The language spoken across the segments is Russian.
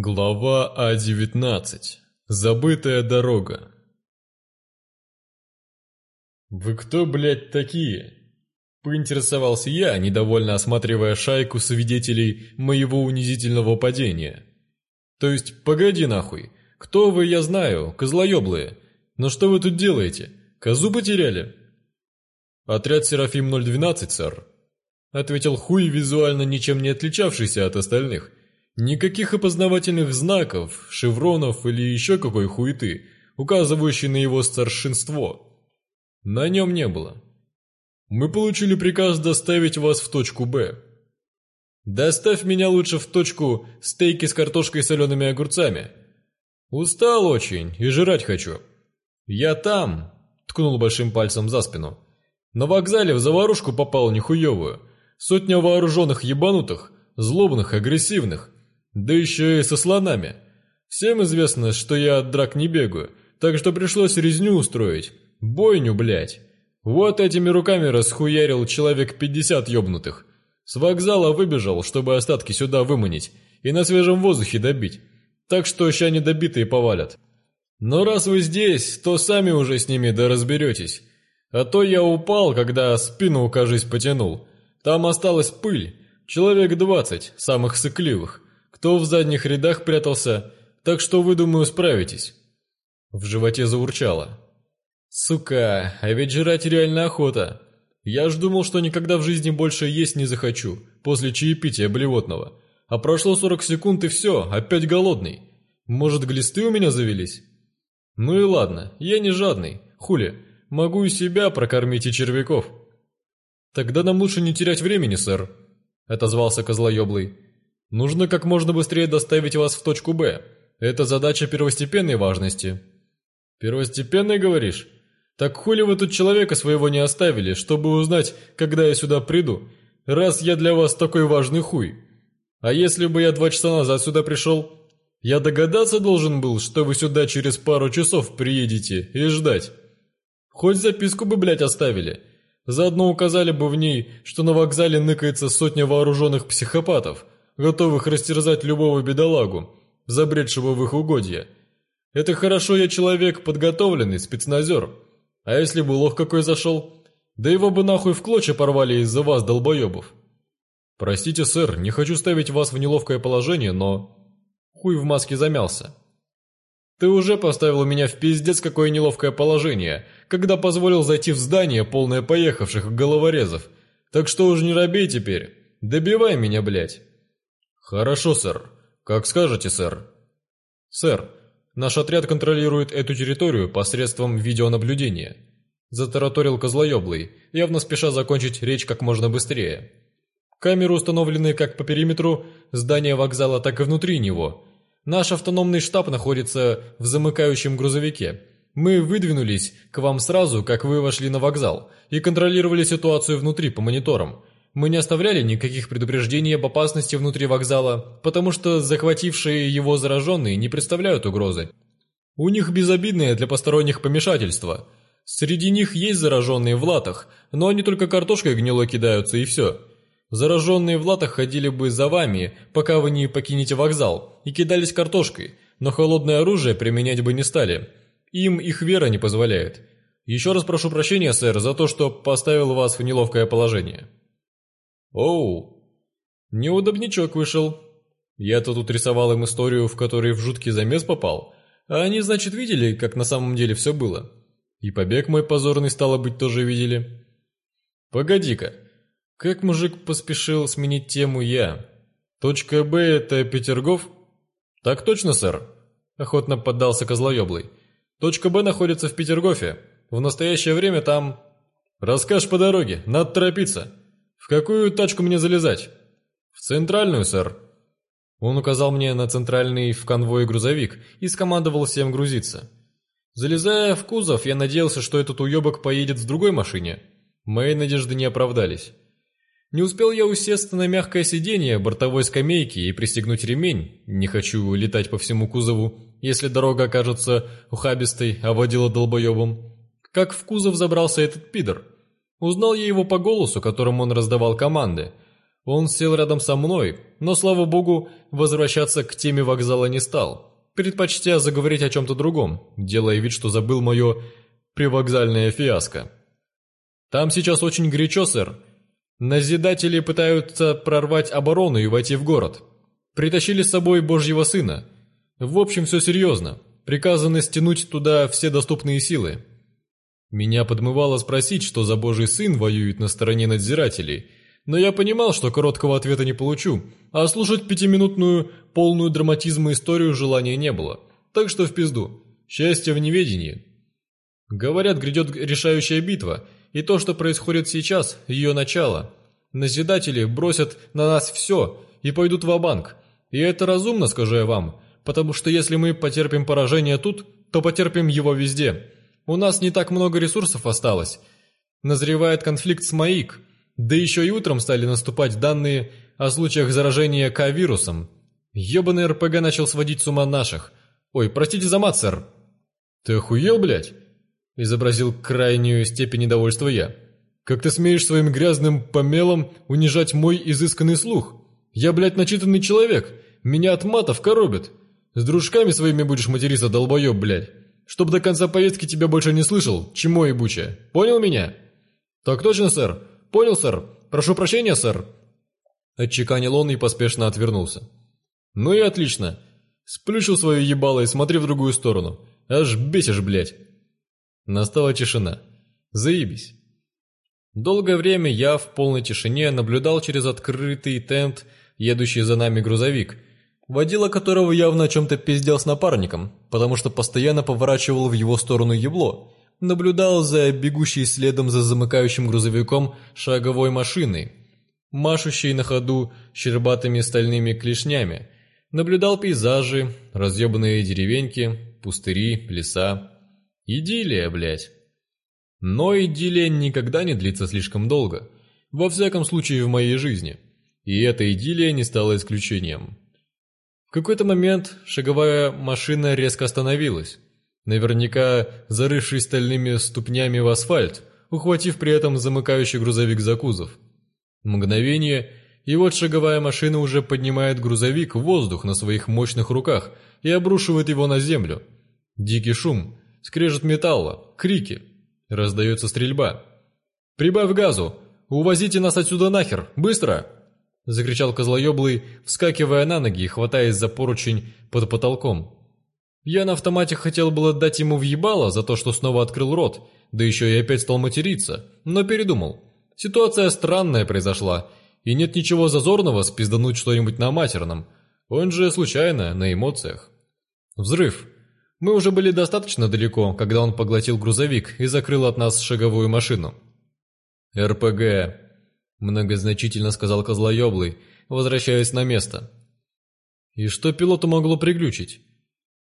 Глава А19. Забытая дорога. «Вы кто, блядь, такие?» Поинтересовался я, недовольно осматривая шайку свидетелей моего унизительного падения. «То есть, погоди нахуй, кто вы, я знаю, козлоеблые, но что вы тут делаете, козу потеряли?» «Отряд Серафим 012, сэр», — ответил Хуй, визуально ничем не отличавшийся от остальных, Никаких опознавательных знаков, шевронов или еще какой хуеты, указывающей на его старшинство, на нем не было. Мы получили приказ доставить вас в точку «Б». Доставь меня лучше в точку стейки с картошкой и солеными огурцами. Устал очень и жрать хочу. Я там, ткнул большим пальцем за спину. На вокзале в заварушку попал нехуевую. Сотня вооруженных ебанутых, злобных, агрессивных, да еще и со слонами. Всем известно, что я от драк не бегаю, так что пришлось резню устроить. Бойню, блядь. Вот этими руками расхуярил человек 50 ёбнутых. С вокзала выбежал, чтобы остатки сюда выманить и на свежем воздухе добить. Так что ща недобитые повалят. Но раз вы здесь, то сами уже с ними да разберетесь. А то я упал, когда спину, кажись, потянул. Там осталась пыль, человек двадцать, самых сыкливых. Кто в задних рядах прятался, так что вы, думаю, справитесь». В животе заурчало. «Сука, а ведь жрать реально охота. Я ж думал, что никогда в жизни больше есть не захочу, после чаепития блевотного. А прошло 40 секунд и все, опять голодный. Может, глисты у меня завелись?» «Ну и ладно, я не жадный, хули, могу и себя прокормить и червяков». «Тогда нам лучше не терять времени, сэр», — отозвался козлоеблый. Нужно как можно быстрее доставить вас в точку «Б». Это задача первостепенной важности». «Первостепенной, говоришь? Так хули вы тут человека своего не оставили, чтобы узнать, когда я сюда приду, раз я для вас такой важный хуй? А если бы я два часа назад сюда пришел? Я догадаться должен был, что вы сюда через пару часов приедете и ждать. Хоть записку бы, блядь, оставили». Заодно указали бы в ней, что на вокзале ныкается сотня вооруженных психопатов – готовых растерзать любого бедолагу, забредшего в их угодье. Это хорошо, я человек подготовленный, спецназер. А если бы лох какой зашел? Да его бы нахуй в клочья порвали из-за вас, долбоебов. Простите, сэр, не хочу ставить вас в неловкое положение, но... Хуй в маске замялся. Ты уже поставил меня в пиздец какое неловкое положение, когда позволил зайти в здание, полное поехавших головорезов. Так что уж не робей теперь. Добивай меня, блядь. «Хорошо, сэр. Как скажете, сэр». «Сэр, наш отряд контролирует эту территорию посредством видеонаблюдения», затараторил Козлоеблый, явно спеша закончить речь как можно быстрее. «Камеры установлены как по периметру здания вокзала, так и внутри него. Наш автономный штаб находится в замыкающем грузовике». Мы выдвинулись к вам сразу, как вы вошли на вокзал, и контролировали ситуацию внутри по мониторам. Мы не оставляли никаких предупреждений об опасности внутри вокзала, потому что захватившие его зараженные не представляют угрозы. У них безобидное для посторонних помешательство. Среди них есть зараженные в латах, но они только картошкой гнило кидаются и все. Зараженные в латах ходили бы за вами, пока вы не покинете вокзал, и кидались картошкой, но холодное оружие применять бы не стали. Им их вера не позволяет. Еще раз прошу прощения, сэр, за то, что поставил вас в неловкое положение». Оу! Неудобничок вышел. Я-то тут рисовал им историю, в которой в жуткий замес попал, а они, значит, видели, как на самом деле все было. И побег мой позорный, стало быть, тоже видели. Погоди-ка, как мужик поспешил сменить тему я? Точка Б — это Петергоф? Так точно, сэр, охотно поддался Козлоеблый. Точка Б находится в Петергофе. В настоящее время там... Расскажешь по дороге, надо торопиться. Какую тачку мне залезать?» «В центральную, сэр». Он указал мне на центральный в конвое грузовик и скомандовал всем грузиться. Залезая в кузов, я надеялся, что этот уебок поедет в другой машине. Мои надежды не оправдались. Не успел я усесть на мягкое сиденье бортовой скамейки и пристегнуть ремень, не хочу летать по всему кузову, если дорога окажется ухабистой, а водила долбоебом, как в кузов забрался этот пидор – Узнал я его по голосу, которым он раздавал команды. Он сел рядом со мной, но, слава богу, возвращаться к теме вокзала не стал, предпочтя заговорить о чем-то другом, делая вид, что забыл мое привокзальное фиаско. «Там сейчас очень горячо, сэр. Назидатели пытаются прорвать оборону и войти в город. Притащили с собой Божьего Сына. В общем, все серьезно. Приказано стянуть туда все доступные силы, меня подмывало спросить, что за божий сын воюет на стороне надзирателей, но я понимал, что короткого ответа не получу, а слушать пятиминутную, полную драматизма историю желания не было. Так что в пизду. Счастье в неведении. Говорят, грядет решающая битва, и то, что происходит сейчас, ее начало. Назидатели бросят на нас все и пойдут в банк И это разумно, скажу я вам, потому что если мы потерпим поражение тут, то потерпим его везде». У нас не так много ресурсов осталось. Назревает конфликт с МАИК. Да еще и утром стали наступать данные о случаях заражения К-вирусом. Ёбаный РПГ начал сводить с ума наших. Ой, простите за мат, сэр. Ты охуел, блядь? Изобразил крайнюю степень недовольства я. Как ты смеешь своим грязным помелом унижать мой изысканный слух? Я, блядь, начитанный человек. Меня от матов коробит. С дружками своими будешь материться, долбоеб, блядь чтобы до конца поездки тебя больше не слышал, чему и буче. Понял меня?» «Так точно, сэр. Понял, сэр. Прошу прощения, сэр». Отчеканил он и поспешно отвернулся. «Ну и отлично. Сплющил свое ебало и смотри в другую сторону. Аж бесишь, блядь». Настала тишина. «Заебись». Долгое время я в полной тишине наблюдал через открытый тент, едущий за нами грузовик – водила которого явно о чем-то пиздел с напарником, потому что постоянно поворачивал в его сторону ебло, наблюдал за бегущей следом за замыкающим грузовиком шаговой машиной, машущей на ходу щербатыми стальными клешнями, наблюдал пейзажи, разъебанные деревеньки, пустыри, леса. Идиллия, блядь. Но идиллия никогда не длится слишком долго, во всяком случае в моей жизни, и эта идиллия не стала исключением. В какой-то момент шаговая машина резко остановилась, наверняка зарывшись стальными ступнями в асфальт, ухватив при этом замыкающий грузовик за кузов. Мгновение, и вот шаговая машина уже поднимает грузовик в воздух на своих мощных руках и обрушивает его на землю. Дикий шум, скрежет металла, крики. Раздается стрельба. «Прибавь газу! Увозите нас отсюда нахер! Быстро!» — закричал козлоеблый, вскакивая на ноги и хватаясь за поручень под потолком. Я на автомате хотел было дать ему въебало за то, что снова открыл рот, да еще и опять стал материться, но передумал. Ситуация странная произошла, и нет ничего зазорного спиздануть что-нибудь на матерном, он же случайно, на эмоциях. Взрыв. Мы уже были достаточно далеко, когда он поглотил грузовик и закрыл от нас шаговую машину. РПГ Многозначительно сказал Козлоеблый, возвращаясь на место. «И что пилоту могло приглючить?»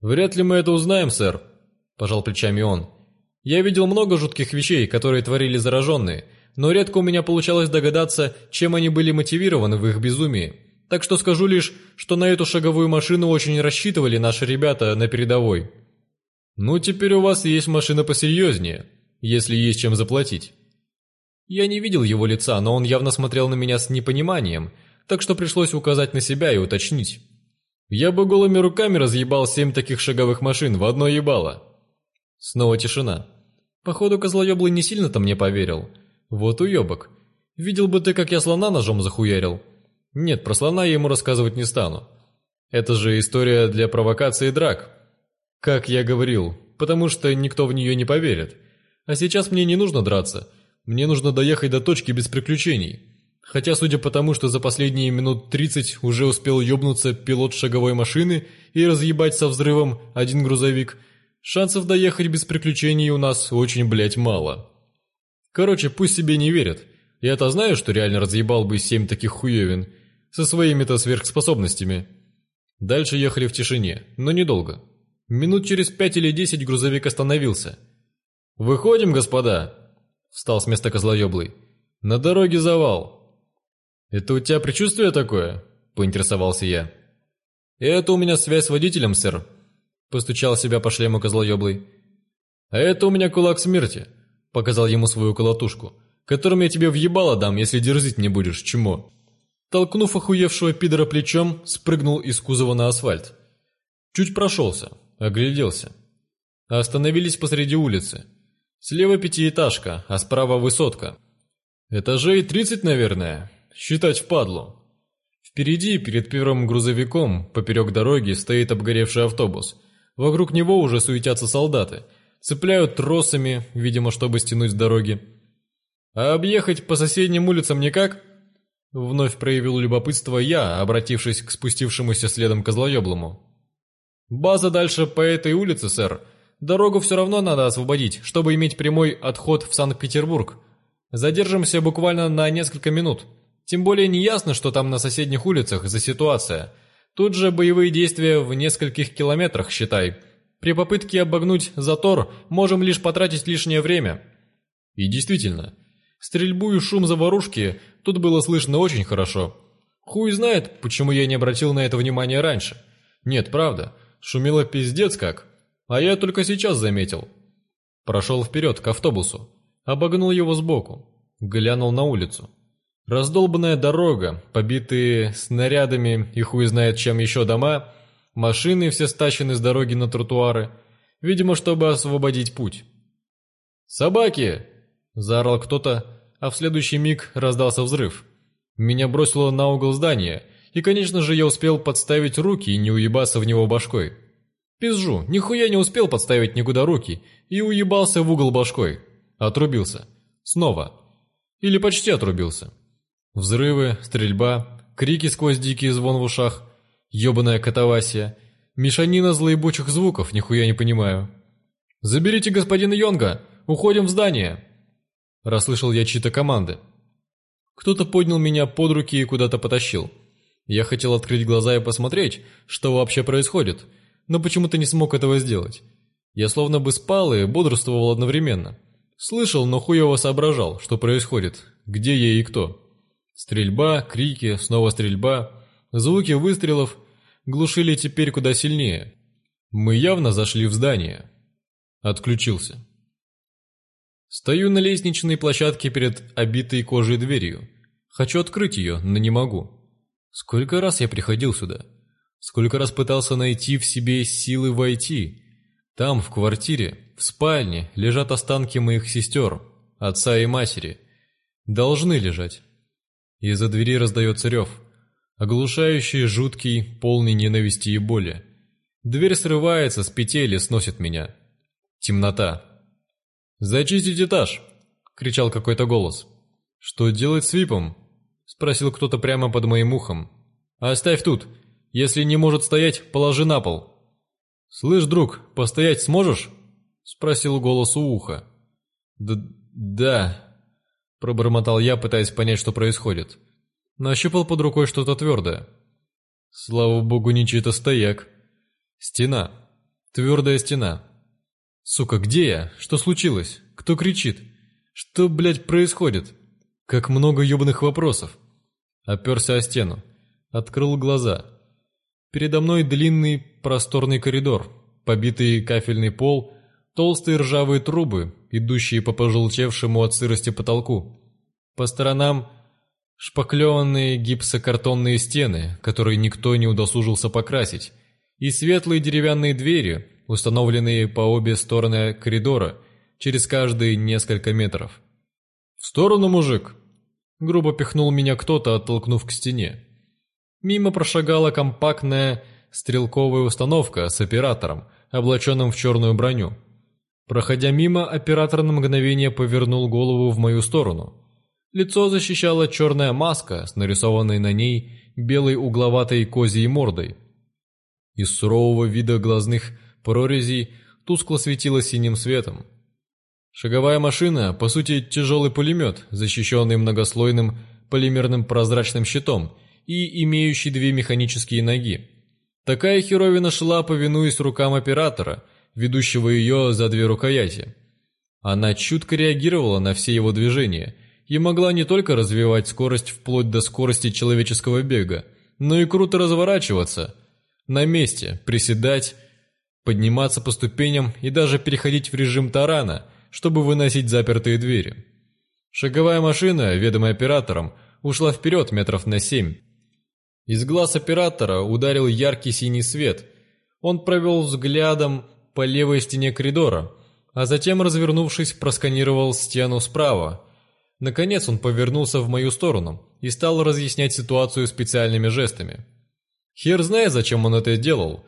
«Вряд ли мы это узнаем, сэр», – пожал плечами он. «Я видел много жутких вещей, которые творили зараженные, но редко у меня получалось догадаться, чем они были мотивированы в их безумии. Так что скажу лишь, что на эту шаговую машину очень рассчитывали наши ребята на передовой». «Ну, теперь у вас есть машина посерьезнее, если есть чем заплатить». Я не видел его лица, но он явно смотрел на меня с непониманием, так что пришлось указать на себя и уточнить. Я бы голыми руками разъебал семь таких шаговых машин в одно ебало. Снова тишина. Походу, козлоеблый не сильно-то мне поверил. Вот уебок. Видел бы ты, как я слона ножом захуярил. Нет, про слона я ему рассказывать не стану. Это же история для провокации драк. Как я говорил, потому что никто в нее не поверит. А сейчас мне не нужно драться – мне нужно доехать до точки без приключений. Хотя, судя по тому, что за последние минут 30 уже успел ёбнуться пилот шаговой машины и разъебать со взрывом один грузовик, шансов доехать без приключений у нас очень, блять мало. Короче, пусть себе не верят. Я-то знаю, что реально разъебал бы семь таких хуевин со своими-то сверхспособностями. Дальше ехали в тишине, но недолго. Минут через пять или десять грузовик остановился. «Выходим, господа!» Встал с места козлоеблый. «На дороге завал!» «Это у тебя предчувствие такое?» – поинтересовался я. «Это у меня связь с водителем, сэр», – постучал себя по шлему козлоеблый. «А это у меня кулак смерти», – показал ему свою колотушку, «которым я тебе въебало дам, если дерзить не будешь, чему. Толкнув охуевшего пидора плечом, спрыгнул из кузова на асфальт. Чуть прошелся, огляделся. Остановились посреди улицы – Слева пятиэтажка, а справа высотка. Этажей 30, наверное. Считать впадлу. Впереди, перед первым грузовиком, поперек дороги стоит обгоревший автобус. Вокруг него уже суетятся солдаты. Цепляют тросами, видимо, чтобы стянуть с дороги. «А объехать по соседним улицам никак?» Вновь проявил любопытство я, обратившись к спустившемуся следом козлоеблому. «База дальше по этой улице, сэр. Дорогу все равно надо освободить, чтобы иметь прямой отход в Санкт-Петербург. Задержимся буквально на несколько минут. Тем более не ясно, что там на соседних улицах за ситуация. Тут же боевые действия в нескольких километрах, считай. При попытке обогнуть затор можем лишь потратить лишнее время». И действительно, стрельбу и шум заварушки тут было слышно очень хорошо. Хуй знает, почему я не обратил на это внимания раньше. Нет, правда, шумело пиздец как. А я только сейчас заметил. Прошел вперед к автобусу, обогнул его сбоку, глянул на улицу. Раздолбанная дорога, побитые снарядами и хуй знает чем еще дома, машины все стащены с дороги на тротуары, видимо, чтобы освободить путь. «Собаки!» – заорал кто-то, а в следующий миг раздался взрыв. Меня бросило на угол здания, и, конечно же, я успел подставить руки и не уебаться в него башкой. Пизжу, нихуя не успел подставить никуда руки и уебался в угол башкой. Отрубился. Снова. Или почти отрубился. Взрывы, стрельба, крики сквозь дикий звон в ушах, ёбаная катавасия, мешанина злоебучих звуков, нихуя не понимаю. «Заберите господина Йонга! Уходим в здание!» Расслышал я чьи-то команды. Кто-то поднял меня под руки и куда-то потащил. Я хотел открыть глаза и посмотреть, что вообще происходит – но почему-то не смог этого сделать. Я словно бы спал и бодрствовал одновременно. Слышал, но хуево соображал, что происходит, где я и кто. Стрельба, крики, снова стрельба. Звуки выстрелов глушили теперь куда сильнее. Мы явно зашли в здание. Отключился. Стою на лестничной площадке перед обитой кожей дверью. Хочу открыть ее, но не могу. Сколько раз я приходил сюда? Сколько раз пытался найти в себе силы войти. Там, в квартире, в спальне, лежат останки моих сестер, отца и матери. Должны лежать. Из-за двери раздается рев. Оглушающий, жуткий, полный ненависти и боли. Дверь срывается с петель и сносит меня. Темнота. «Зачистить этаж!» — кричал какой-то голос. «Что делать с Випом?» — спросил кто-то прямо под моим ухом. «Оставь тут!» Если не может стоять, положи на пол». «Слышь, друг, постоять сможешь?» — спросил голос у уха. Д «Да», — пробормотал я, пытаясь понять, что происходит. Нащупал под рукой что-то твердое. Слава богу, не чей-то стояк. Стена. Твердая стена. Сука, где я? Что случилось? Кто кричит? Что, блядь, происходит? Как много ёбаных вопросов. Оперся о стену. Открыл глаза. Передо мной длинный просторный коридор, побитый кафельный пол, толстые ржавые трубы, идущие по пожелтевшему от сырости потолку. По сторонам шпаклеванные гипсокартонные стены, которые никто не удосужился покрасить, и светлые деревянные двери, установленные по обе стороны коридора, через каждые несколько метров. «В сторону, мужик!» Грубо пихнул меня кто-то, оттолкнув к стене. Мимо прошагала компактная стрелковая установка с оператором, облаченным в черную броню. Проходя мимо, оператор на мгновение повернул голову в мою сторону. Лицо защищала черная маска с нарисованной на ней белой угловатой козьей мордой. Из сурового вида глазных прорезей тускло светило синим светом. Шаговая машина, по сути, тяжелый пулемет, защищенный многослойным полимерным прозрачным щитом – и имеющий две механические ноги. Такая херовина шла, повинуясь рукам оператора, ведущего ее за две рукояти. Она чутко реагировала на все его движения и могла не только развивать скорость вплоть до скорости человеческого бега, но и круто разворачиваться, на месте, приседать, подниматься по ступеням и даже переходить в режим тарана, чтобы выносить запертые двери. Шаговая машина, ведомая оператором, ушла вперед метров на семь, из глаз оператора ударил яркий синий свет. Он провел взглядом по левой стене коридора, а затем, развернувшись, просканировал стену справа. Наконец он повернулся в мою сторону и стал разъяснять ситуацию специальными жестами. Хер знает, зачем он это делал.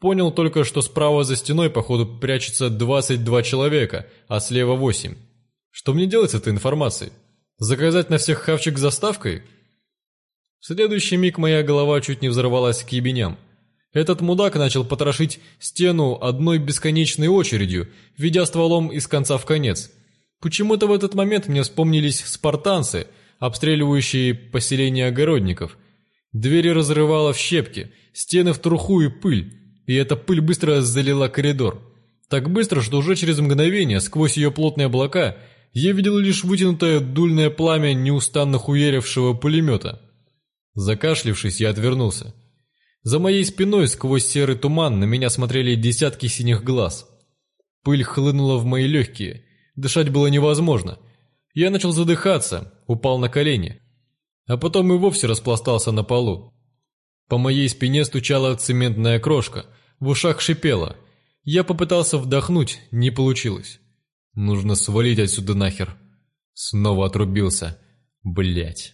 Понял только, что справа за стеной, походу, прячется 22 человека, а слева 8. Что мне делать с этой информацией? Заказать на всех хавчик с заставкой? В следующий миг моя голова чуть не взорвалась к ебеням. Этот мудак начал потрошить стену одной бесконечной очередью, ведя стволом из конца в конец. Почему-то в этот момент мне вспомнились спартанцы, обстреливающие поселение огородников. Двери разрывало в щепки, стены в труху и пыль, и эта пыль быстро залила коридор. Так быстро, что уже через мгновение, сквозь ее плотные облака, я видел лишь вытянутое дульное пламя неустанно хуерившего пулемета. Закашлившись, я отвернулся. За моей спиной сквозь серый туман на меня смотрели десятки синих глаз. Пыль хлынула в мои легкие, дышать было невозможно. Я начал задыхаться, упал на колени, а потом и вовсе распластался на полу. По моей спине стучала цементная крошка, в ушах шипела. Я попытался вдохнуть, не получилось. Нужно свалить отсюда нахер. Снова отрубился. Блять.